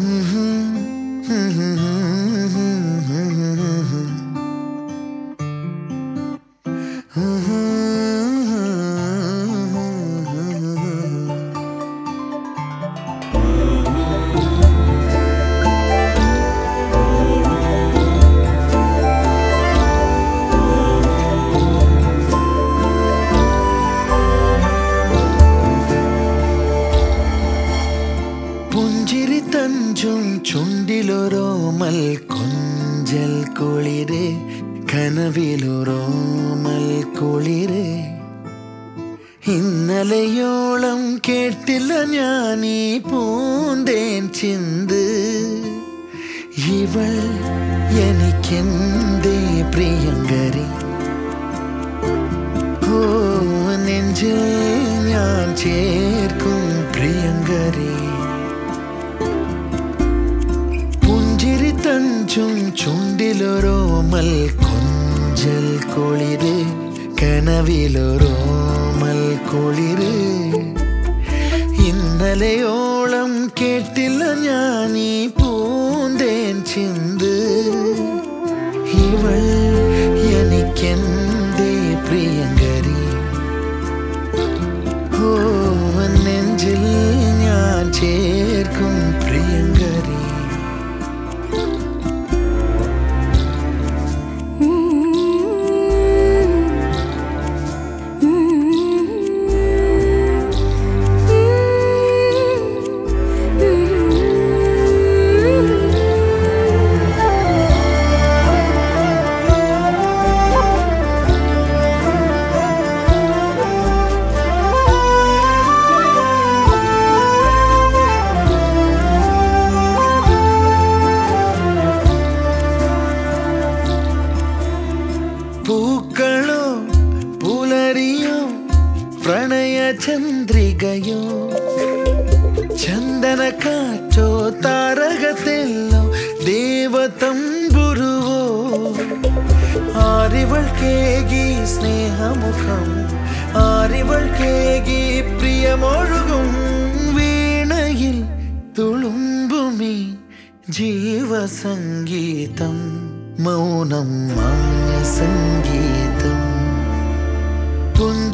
Mm-hmm. ചുണ്ടിലൊരോമൽ കൊഞ്ചൽ കുളിരെ കനവിലൊരോമൽ കുളിരെ. ഇന്നലെയോളം കേട്ടില്ല ഞാൻ ഈ പൂന്തേൻ ചിന്ത്. ഇവൾ എനിക്കെന്തേ പ്രിയങ്കരി? ചുണ്ടിലൊരോമൽ കൊഞ്ചൽ കുളിര് കനവിലൊരോമൽ കുളിര്. ഇന്നലെയോളം കേട്ടില്ല ഞാൻ ഈ പൂന്തേൻ ചിന്ത്. ഇവൾ എനിക്കെന്തേ പ്രിയങ്കരി പ്രണയ ചന്ദ്രികയോ ചന്ദന കാറ്റോ താരകത്തെല്ലോ ദേവതമ്പുരുവോ ആരിവൾ കേകി സ്നേഹമുഖം ആരിവൾ കേകി പ്രിയമൊഴുകും വീണയിൽ തുളുമ്പുമീ ജീവസംഗീതം മൗനം മാന്യ സംഗീതം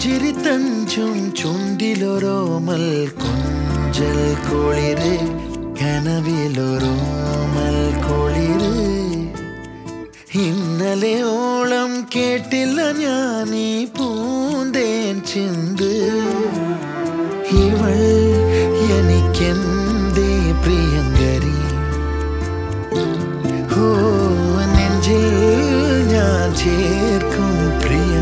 പുഞ്ചിരി തഞ്ചും ചുണ്ടിലൊരോമൽ കൊഞ്ചൽ കുളിര് കനവിലൊരോമൽ കുളിര്. ഇന്നലെയോളം കേട്ടില്ല ഞാൻ ഈ പൂന്തേൻ ചിന്ത്. ഇവൾ എനിക്കെന്തേ പ്രിയങ്കരി ഓ നെഞ്ചിൽ ഞാൻ ചേർക്കും പ്രിയങ്കരി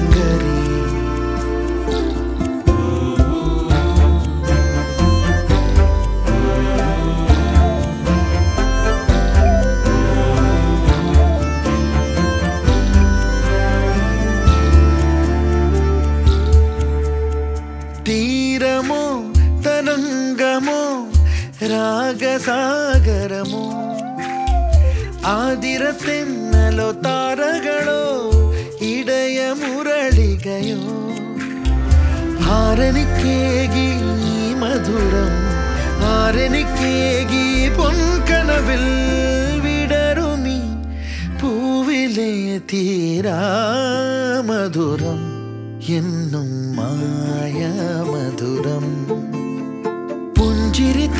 തരംഗമോ രാഗസാഗരമോ ആതിരത്തെന്നലോ താരകളോ ഇടയ മുരളികയോ ആരനിക്കേകി മധുരം ആരനിക്കേകി പൊൻകനവിൽ വിടരുമി പൂവിലെ തീരാ മധുരം എന്നും മായ മധുരം പുഞ്ചിരി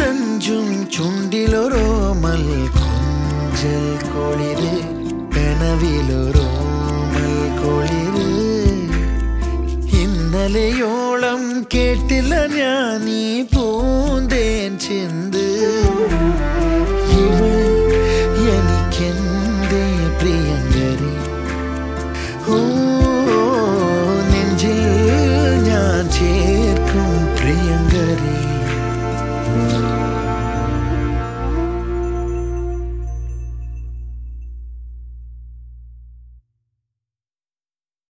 തഞ്ചും ചുണ്ടിലൊരോമൽ കൊഞ്ചൽ കൊളിര് കനവിലൊരോമൽ കൊളിര്. ഇന്നലെയോളം കേട്ടില്ല ഞാൻ നീ പൂന്തേൻ ചിന്ത്.